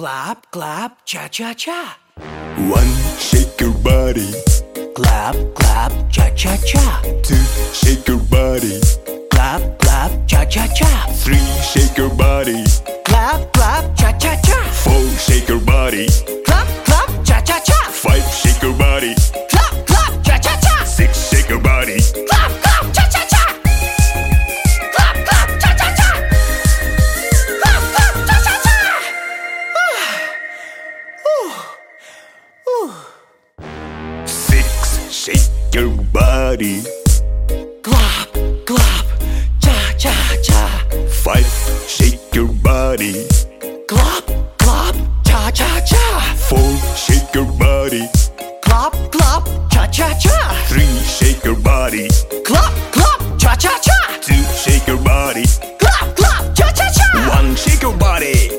clap, clap, cha cha cha. One, shake your body. Clap, clap, cha cha cha. Two, shake your body. Clap, clap, cha cha cha. Three, shake your body. Clap, clap, cha cha cha. Four, shake your body. shake your body. Clap, clap, cha cha cha. Five, shake your body. Clap, clap, cha cha cha. Four, shake your body. Clap, clap, cha cha cha. Three, shake your body. Clap, clap, cha cha cha. Two, shake your body. Clap, clap, cha cha cha. One, shake your body.